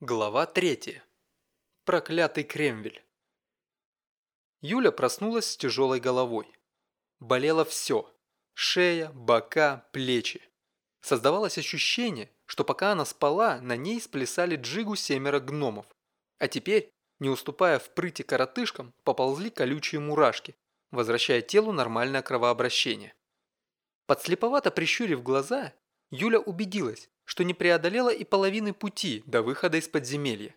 Глава 3. Проклятый Кремвель. Юля проснулась с тяжелой головой. Болело все. Шея, бока, плечи. Создавалось ощущение, что пока она спала, на ней сплясали джигу семеро гномов. А теперь, не уступая в прыти коротышкам, поползли колючие мурашки, возвращая телу нормальное кровообращение. Подслеповато прищурив глаза, Юля убедилась, что не преодолела и половины пути до выхода из подземелья.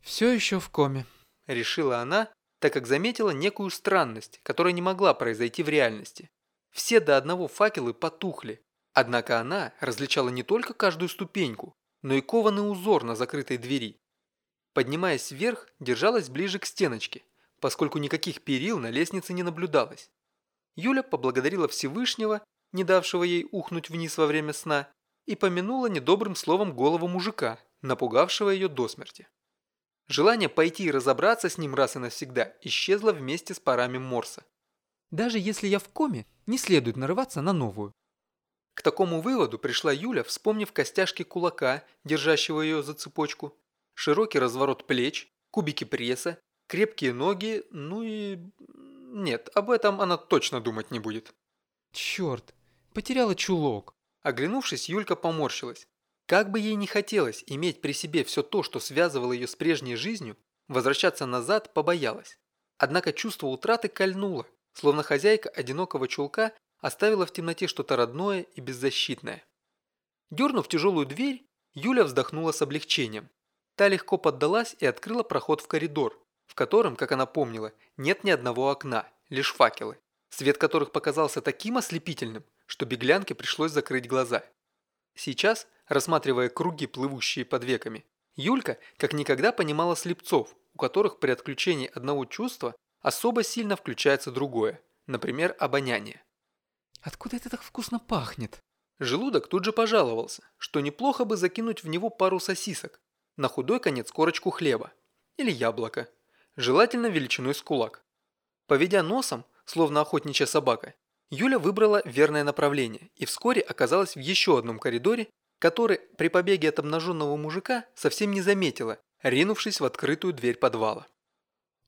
«Все еще в коме», – решила она, так как заметила некую странность, которая не могла произойти в реальности. Все до одного факелы потухли, однако она различала не только каждую ступеньку, но и кованый узор на закрытой двери. Поднимаясь вверх, держалась ближе к стеночке, поскольку никаких перил на лестнице не наблюдалось. Юля поблагодарила Всевышнего, не давшего ей ухнуть вниз во время сна, и помянула недобрым словом голову мужика, напугавшего ее до смерти. Желание пойти и разобраться с ним раз и навсегда исчезло вместе с парами Морса. «Даже если я в коме, не следует нарываться на новую». К такому выводу пришла Юля, вспомнив костяшки кулака, держащего ее за цепочку, широкий разворот плеч, кубики пресса, крепкие ноги, ну и... Нет, об этом она точно думать не будет. Черт, потеряла чулок. Оглянувшись, Юлька поморщилась. Как бы ей не хотелось иметь при себе все то, что связывало ее с прежней жизнью, возвращаться назад побоялась. Однако чувство утраты кольнуло, словно хозяйка одинокого чулка оставила в темноте что-то родное и беззащитное. Дернув тяжелую дверь, Юля вздохнула с облегчением. Та легко поддалась и открыла проход в коридор, в котором, как она помнила, нет ни одного окна, лишь факелы, свет которых показался таким ослепительным, что беглянке пришлось закрыть глаза. Сейчас, рассматривая круги, плывущие под веками, Юлька как никогда понимала слепцов, у которых при отключении одного чувства особо сильно включается другое, например, обоняние. «Откуда это так вкусно пахнет?» Желудок тут же пожаловался, что неплохо бы закинуть в него пару сосисок, на худой конец корочку хлеба или яблоко, желательно величиной с кулак. Поведя носом, словно охотничья собака, Юля выбрала верное направление и вскоре оказалась в еще одном коридоре, который при побеге от обнаженного мужика совсем не заметила, ринувшись в открытую дверь подвала.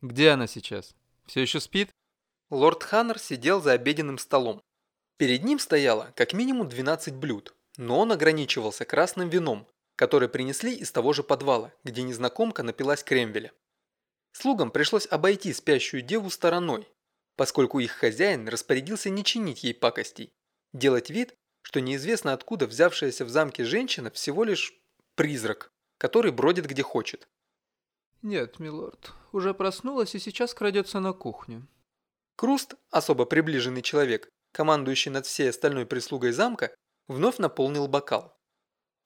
«Где она сейчас? Все еще спит?» Лорд Ханнер сидел за обеденным столом. Перед ним стояло как минимум 12 блюд, но он ограничивался красным вином, которое принесли из того же подвала, где незнакомка напилась кремвеля. Слугам пришлось обойти спящую деву стороной, поскольку их хозяин распорядился не чинить ей пакостей, делать вид, что неизвестно откуда взявшаяся в замке женщина всего лишь призрак, который бродит где хочет. «Нет, милорд, уже проснулась и сейчас крадется на кухню». Круст, особо приближенный человек, командующий над всей остальной прислугой замка, вновь наполнил бокал.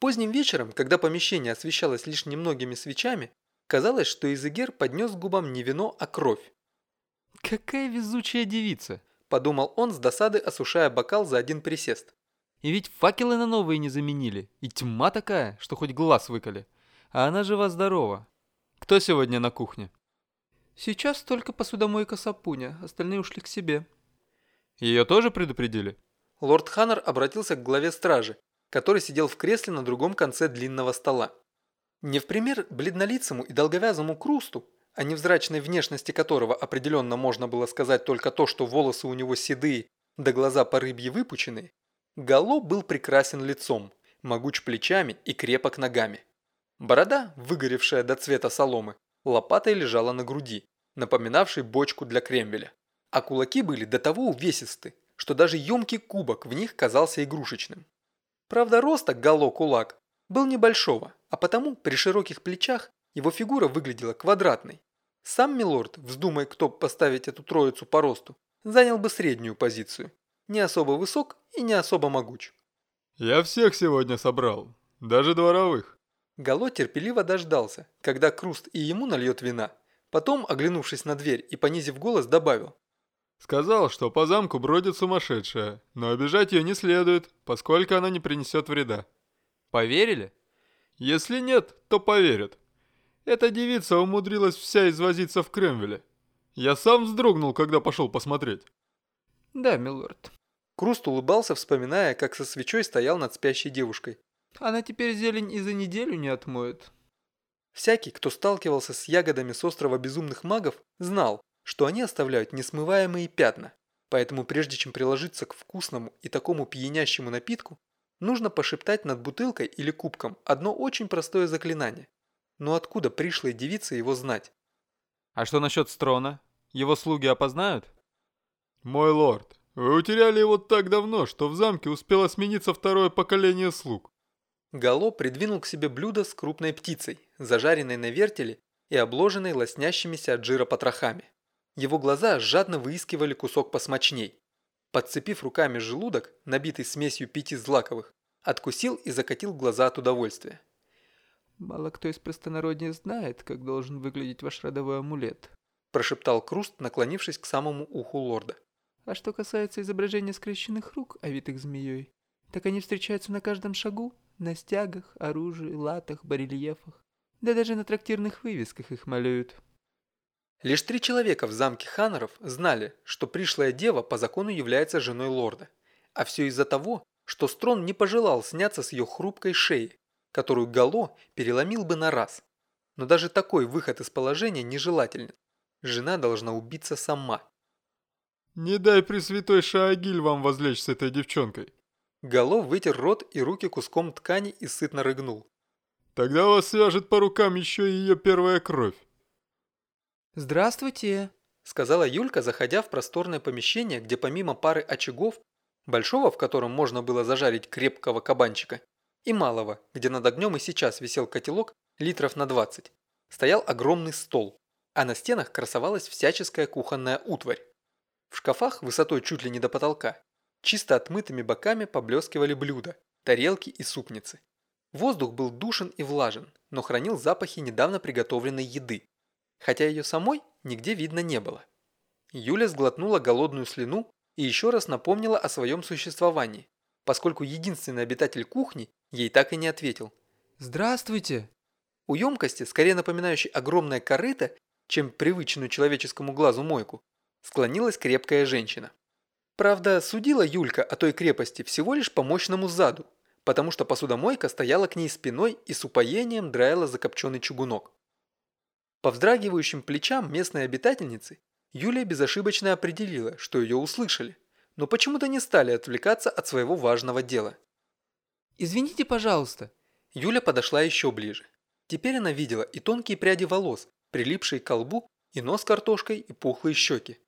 Поздним вечером, когда помещение освещалось лишь немногими свечами, казалось, что Изегер поднес к губам не вино, а кровь. «Какая везучая девица!» – подумал он с досады, осушая бокал за один присест. «И ведь факелы на новые не заменили, и тьма такая, что хоть глаз выколи. А она жива-здорова. Кто сегодня на кухне?» «Сейчас только посудомойка Сапуня, остальные ушли к себе». «Ее тоже предупредили?» Лорд Ханнер обратился к главе стражи, который сидел в кресле на другом конце длинного стола. Не в пример бледнолицему и долговязому Крусту, о невзрачной внешности которого определенно можно было сказать только то, что волосы у него седые, да глаза по рыбье выпученные, Гало был прекрасен лицом, могуч плечами и крепок ногами. Борода, выгоревшая до цвета соломы, лопатой лежала на груди, напоминавшей бочку для кремвеля. А кулаки были до того увесисты, что даже емкий кубок в них казался игрушечным. Правда, роста Гало кулак был небольшого, а потому при широких плечах его фигура выглядела квадратной. Сам Милорд, вздумай кто поставить эту троицу по росту, занял бы среднюю позицию. Не особо высок и не особо могуч. «Я всех сегодня собрал, даже дворовых». Гало терпеливо дождался, когда Круст и ему нальет вина. Потом, оглянувшись на дверь и понизив голос, добавил. «Сказал, что по замку бродит сумасшедшая, но обижать ее не следует, поскольку она не принесет вреда». «Поверили?» «Если нет, то поверят. Эта девица умудрилась вся извозиться в Кремвеле. Я сам вздрогнул, когда пошел посмотреть. Да, милорд. Круст улыбался, вспоминая, как со свечой стоял над спящей девушкой. Она теперь зелень и за неделю не отмоет. Всякий, кто сталкивался с ягодами с острова безумных магов, знал, что они оставляют несмываемые пятна. Поэтому прежде чем приложиться к вкусному и такому пьянящему напитку, нужно пошептать над бутылкой или кубком одно очень простое заклинание. Но откуда пришлой девице его знать? А что насчет Строна? Его слуги опознают? Мой лорд, вы утеряли его так давно, что в замке успело смениться второе поколение слуг. Гало придвинул к себе блюдо с крупной птицей, зажаренной на вертеле и обложенной лоснящимися от жира потрохами. Его глаза жадно выискивали кусок посмочней. Подцепив руками желудок, набитый смесью пяти злаковых, откусил и закатил глаза от удовольствия. «Мало кто из простонародья знает, как должен выглядеть ваш родовой амулет», прошептал Круст, наклонившись к самому уху лорда. «А что касается изображения скрещенных рук, овитых змеей, так они встречаются на каждом шагу на стягах, оружии, латах, барельефах. Да даже на трактирных вывесках их малюют. Лишь три человека в замке Ханнеров знали, что пришлая дева по закону является женой лорда. А все из-за того, что Строн не пожелал сняться с ее хрупкой шеи, которую Гало переломил бы на раз. Но даже такой выход из положения нежелателен. Жена должна убиться сама. «Не дай Пресвятой Шаагиль вам возлечь с этой девчонкой», Голов вытер рот и руки куском ткани и сытно рыгнул. «Тогда вас свяжет по рукам еще и ее первая кровь». «Здравствуйте», — сказала Юлька, заходя в просторное помещение, где помимо пары очагов, большого, в котором можно было зажарить крепкого кабанчика, и малого, где над огнем и сейчас висел котелок литров на 20, стоял огромный стол, а на стенах красовалась всяческая кухонная утварь. В шкафах высотой чуть ли не до потолка Чисто отмытыми боками поблескивали блюда, тарелки и супницы. Воздух был душен и влажен, но хранил запахи недавно приготовленной еды, хотя ее самой нигде видно не было. Юля сглотнула голодную слюну и еще раз напомнила о своем существовании, поскольку единственный обитатель кухни ей так и не ответил. «Здравствуйте!» У емкости, скорее напоминающей огромное корыто, чем привычную человеческому глазу мойку, склонилась крепкая женщина. Правда, судила Юлька о той крепости всего лишь по мощному заду, потому что посудомойка стояла к ней спиной и с упоением драила закопченный чугунок. По вздрагивающим плечам местной обитательницы Юлия безошибочно определила, что ее услышали, но почему-то не стали отвлекаться от своего важного дела. «Извините, пожалуйста». Юля подошла еще ближе. Теперь она видела и тонкие пряди волос, прилипшие к колбу, и нос картошкой, и пухлые щеки.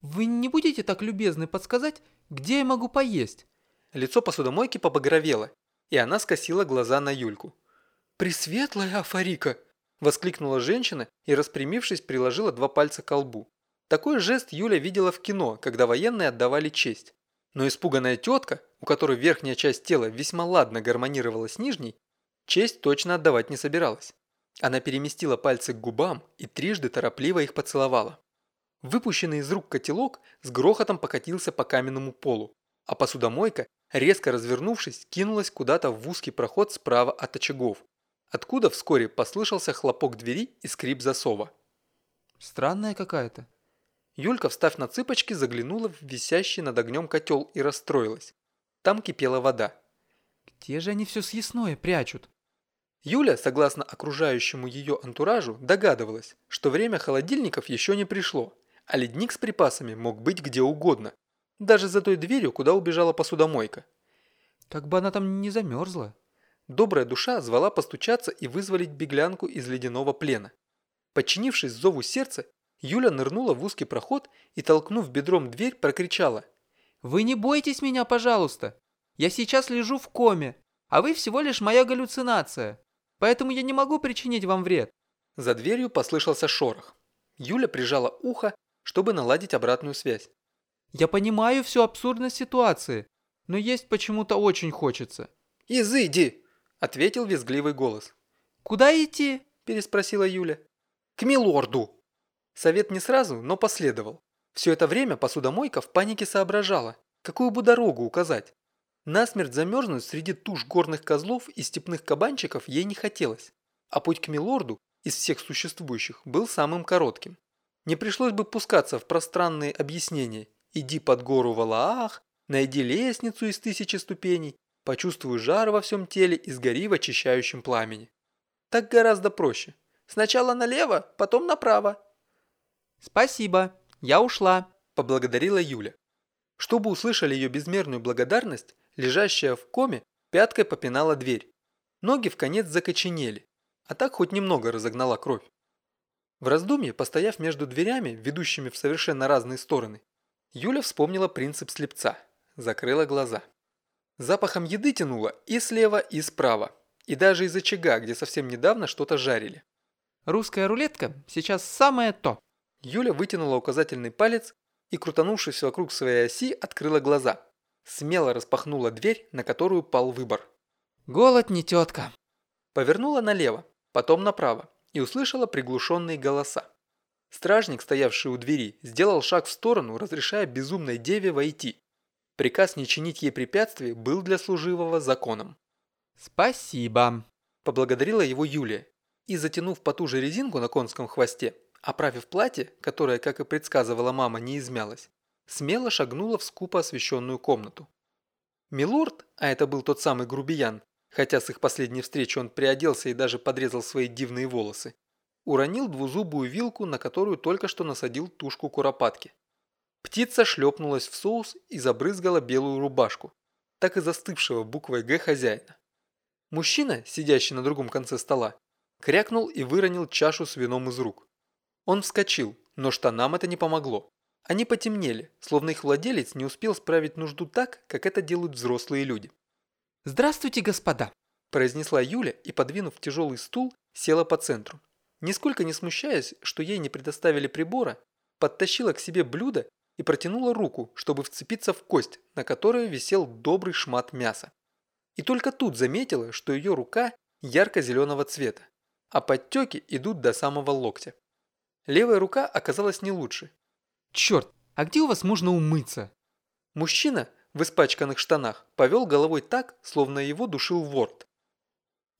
«Вы не будете так любезны подсказать, где я могу поесть?» Лицо посудомойки побагровело, и она скосила глаза на Юльку. «Пресветлая Афарика!» – воскликнула женщина и, распрямившись, приложила два пальца к колбу. Такой жест Юля видела в кино, когда военные отдавали честь. Но испуганная тетка, у которой верхняя часть тела весьма ладно гармонировала с нижней, честь точно отдавать не собиралась. Она переместила пальцы к губам и трижды торопливо их поцеловала. Выпущенный из рук котелок с грохотом покатился по каменному полу, а посудомойка, резко развернувшись, кинулась куда-то в узкий проход справа от очагов, откуда вскоре послышался хлопок двери и скрип засова. «Странная какая-то». Юлька, встав на цыпочки, заглянула в висящий над огнем котел и расстроилась. Там кипела вода. «Где же они все съестное прячут?» Юля, согласно окружающему ее антуражу, догадывалась, что время холодильников еще не пришло, а ледник с припасами мог быть где угодно, даже за той дверью, куда убежала посудомойка. Как бы она там не замерзла. Добрая душа звала постучаться и вызволить беглянку из ледяного плена. Подчинившись зову сердца, Юля нырнула в узкий проход и, толкнув бедром дверь, прокричала. «Вы не бойтесь меня, пожалуйста! Я сейчас лежу в коме, а вы всего лишь моя галлюцинация, поэтому я не могу причинить вам вред». За дверью послышался шорох. Юля прижала ухо чтобы наладить обратную связь. Я понимаю всю абсурдность ситуации, но есть почему-то очень хочется. «Изыди!» – ответил визгливый голос. «Куда идти?» – переспросила Юля. «К милорду!» Совет не сразу, но последовал. Все это время посудомойка в панике соображала, какую бы дорогу указать. Насмерть замерзнуть среди туш горных козлов и степных кабанчиков ей не хотелось, а путь к милорду из всех существующих был самым коротким. Не пришлось бы пускаться в пространные объяснения. Иди под гору Валаах, найди лестницу из тысячи ступеней, почувствуй жар во всем теле и сгори в очищающем пламени. Так гораздо проще. Сначала налево, потом направо». «Спасибо, я ушла», – поблагодарила Юля. Чтобы услышали ее безмерную благодарность, лежащая в коме пяткой попинала дверь. Ноги в конец закоченели, а так хоть немного разогнала кровь. В раздумье, постояв между дверями, ведущими в совершенно разные стороны, Юля вспомнила принцип слепца, закрыла глаза. Запахом еды тянуло и слева, и справа, и даже из очага, где совсем недавно что-то жарили. «Русская рулетка сейчас самое то!» Юля вытянула указательный палец и, крутанувшись вокруг своей оси, открыла глаза. Смело распахнула дверь, на которую пал выбор. «Голод не тетка!» Повернула налево, потом направо и услышала приглушенные голоса. Стражник, стоявший у двери, сделал шаг в сторону, разрешая безумной деве войти. Приказ не чинить ей препятствий был для служивого законом. «Спасибо», – поблагодарила его Юлия и, затянув потуже резинку на конском хвосте, оправив платье, которое, как и предсказывала мама, не измялось, смело шагнула в скупо освещенную комнату. Милорд, а это был тот самый грубиян, хотя с их последней встречи он приоделся и даже подрезал свои дивные волосы, уронил двузубую вилку, на которую только что насадил тушку куропатки. Птица шлепнулась в соус и забрызгала белую рубашку, так и застывшего буквой «Г» хозяина. Мужчина, сидящий на другом конце стола, крякнул и выронил чашу с вином из рук. Он вскочил, но штанам это не помогло. Они потемнели, словно их владелец не успел справить нужду так, как это делают взрослые люди. «Здравствуйте, господа!» – произнесла Юля и, подвинув тяжелый стул, села по центру. Нисколько не смущаясь, что ей не предоставили прибора, подтащила к себе блюдо и протянула руку, чтобы вцепиться в кость, на которой висел добрый шмат мяса. И только тут заметила, что ее рука ярко-зеленого цвета, а подтеки идут до самого локтя. Левая рука оказалась не лучше. «Черт, а где у вас можно умыться?» Мужчина в испачканных штанах повел головой так, словно его душил ворд.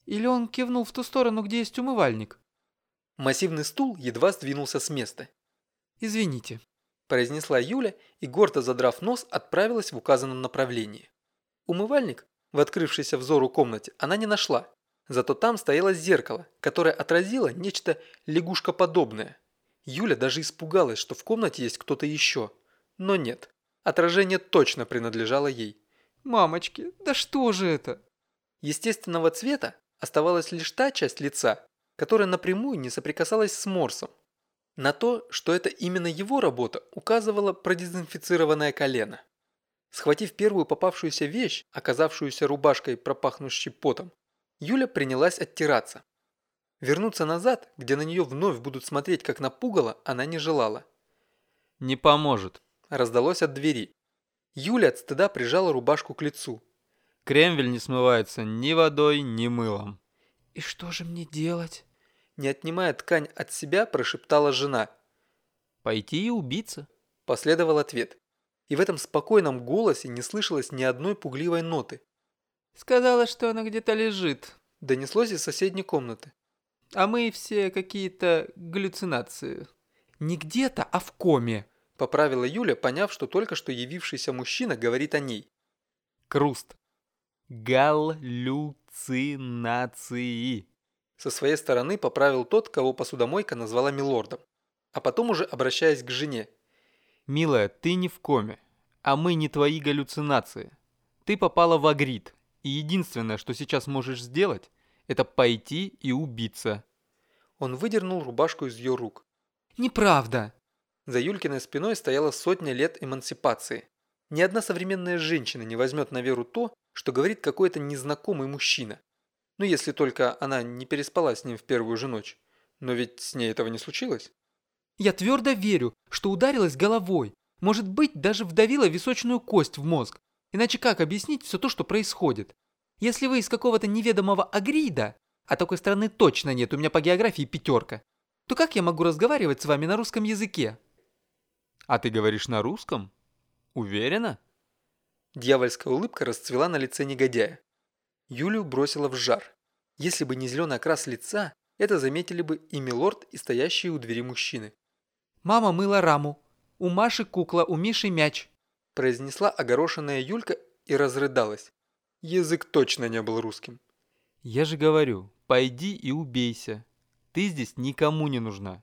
Или он кивнул в ту сторону, где есть умывальник? Массивный стул едва сдвинулся с места. «Извините», – произнесла Юля и, гордо задрав нос, отправилась в указанном направлении. Умывальник, в открывшейся взору комнате, она не нашла. Зато там стояло зеркало, которое отразило нечто лягушкоподобное. Юля даже испугалась, что в комнате есть кто-то еще. Но нет, отражение точно принадлежало ей. «Мамочки, да что же это?» Естественного цвета оставалась лишь та часть лица, которая напрямую не соприкасалась с Морсом. На то, что это именно его работа, указывало продезинфицированное колено. Схватив первую попавшуюся вещь, оказавшуюся рубашкой, пропахнущей потом, Юля принялась оттираться. Вернуться назад, где на нее вновь будут смотреть как на пугало, она не желала. «Не поможет», – раздалось от двери. Юля от стыда прижала рубашку к лицу. «Кремвель не смывается ни водой, ни мылом». «И что же мне делать?» Не отнимая ткань от себя, прошептала жена. «Пойти и убиться», – последовал ответ. И в этом спокойном голосе не слышалось ни одной пугливой ноты. «Сказала, что она где-то лежит», – донеслось из соседней комнаты. «А мы все какие-то галлюцинации». «Не где-то, а в коме», – поправила Юля, поняв, что только что явившийся мужчина говорит о ней. «Круст. Галлюцинации». Со своей стороны поправил тот, кого посудомойка назвала милордом. А потом уже обращаясь к жене. «Милая, ты не в коме, а мы не твои галлюцинации. Ты попала в агрит, и единственное, что сейчас можешь сделать, это пойти и убиться». Он выдернул рубашку из ее рук. «Неправда!» За Юлькиной спиной стояла сотня лет эмансипации. Ни одна современная женщина не возьмет на веру то, что говорит какой-то незнакомый мужчина. Ну, если только она не переспала с ним в первую же ночь. Но ведь с ней этого не случилось. Я твердо верю, что ударилась головой. Может быть, даже вдавила височную кость в мозг. Иначе как объяснить все то, что происходит? Если вы из какого-то неведомого Агрида, а такой страны точно нет, у меня по географии пятерка, то как я могу разговаривать с вами на русском языке? А ты говоришь на русском? Уверена? Дьявольская улыбка расцвела на лице негодяя. Юлю бросила в жар. Если бы не зеленый окрас лица, это заметили бы и милорд, и стоящие у двери мужчины. «Мама мыла раму. У Маши кукла, у Миши мяч», произнесла огорошенная Юлька и разрыдалась. Язык точно не был русским. «Я же говорю, пойди и убейся. Ты здесь никому не нужна.